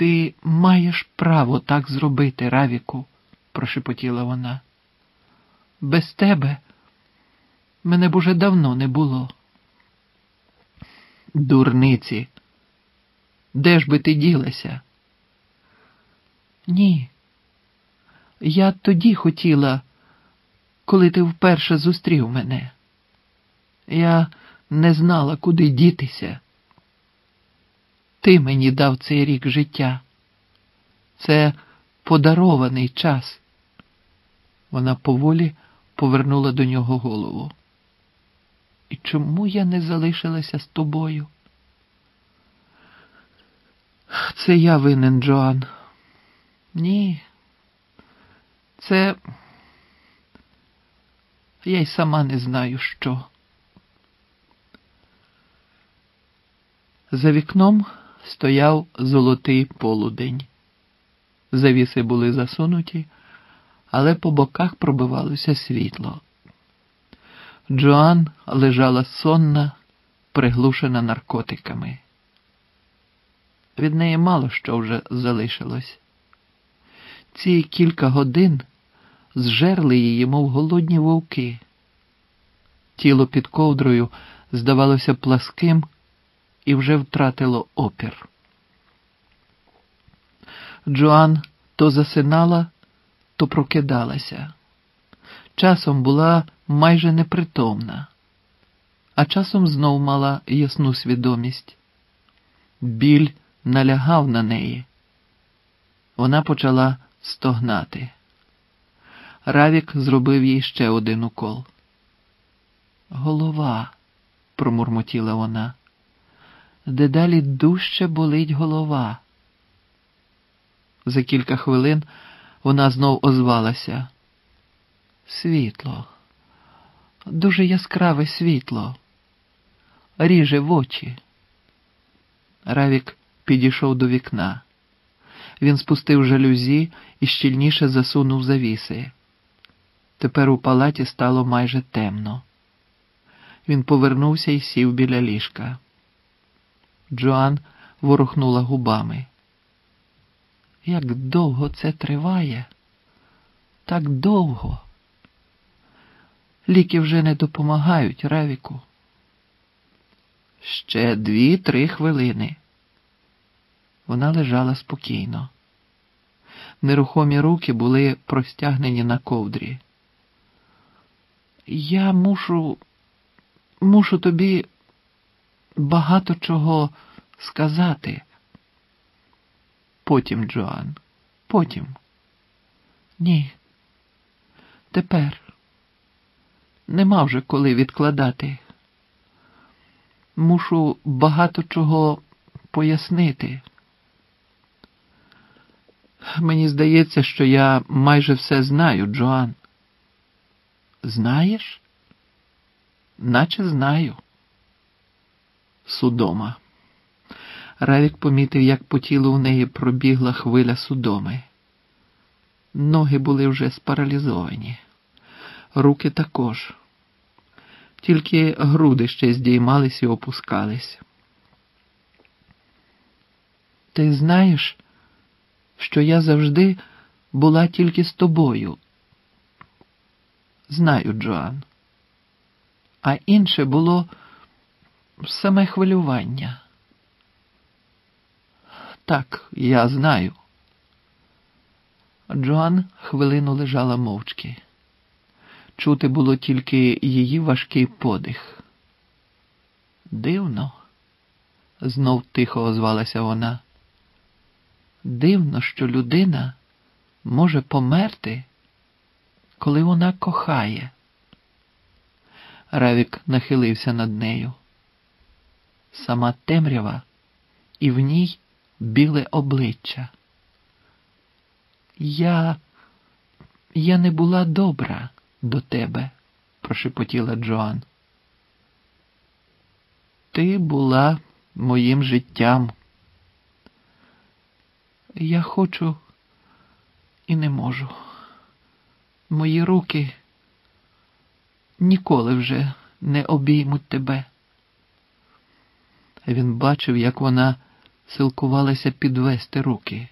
Ти маєш право так зробити, Равіку, прошепотіла вона. Без тебе мене б уже давно не було. Дурниці, де ж би ти ділася? Ні. Я тоді хотіла, коли ти вперше зустрів мене. Я не знала, куди дітися. Ти мені дав цей рік життя. Це подарований час. Вона поволі повернула до нього голову. І чому я не залишилася з тобою? Це я винен, Джоан. Ні. Це я й сама не знаю що. За вікном стояв золотий полудень. Завіси були засунуті, але по боках пробивалося світло. Джоан лежала сонна, приглушена наркотиками. Від неї мало що вже залишилось. Ці кілька годин зжерли її, мов голодні вовки. Тіло під ковдрою здавалося пласким і вже втратило опір. Джоан то засинала, то прокидалася. Часом була майже непритомна, а часом знов мала ясну свідомість. Біль налягав на неї. Вона почала стогнати. Равік зробив їй ще один укол. Голова, промурмотіла вона. Дедалі дужче болить голова. За кілька хвилин вона знов озвалася. Світло, дуже яскраве світло, ріже в очі. Равік підійшов до вікна. Він спустив жалюзі і щільніше засунув завіси. Тепер у палаті стало майже темно. Він повернувся і сів біля ліжка. Джоан ворухнула губами. Як довго це триває? Так довго. Ліки вже не допомагають Равіку. Ще дві-три хвилини. Вона лежала спокійно. Нерухомі руки були простягнені на ковдрі. Я мушу, мушу тобі багато чого сказати. Потім, Джоан, потім. Ні. Тепер нема вже коли відкладати. Мушу багато чого пояснити. Мені здається, що я майже все знаю, Джоан. Знаєш? Наче знаю. Судома. Равік помітив, як по тілу в неї пробігла хвиля судоми. Ноги були вже спаралізовані, руки також. Тільки груди ще здіймались і опускались. Ти знаєш, що я завжди була тільки з тобою. Знаю, Джоан. А інше було саме хвилювання. Так, я знаю. Джоан хвилину лежала мовчки. Чути було тільки її важкий подих. Дивно, знов тихо озвалася вона. Дивно, що людина може померти, коли вона кохає. Равік нахилився над нею. Сама темрява, і в ній біле обличчя. Я, я не була добра до тебе, прошепотіла Джоан. Ти була моїм життям. Я хочу і не можу. Мої руки ніколи вже не обіймуть тебе. Він бачив, як вона силкувалася підвести руки.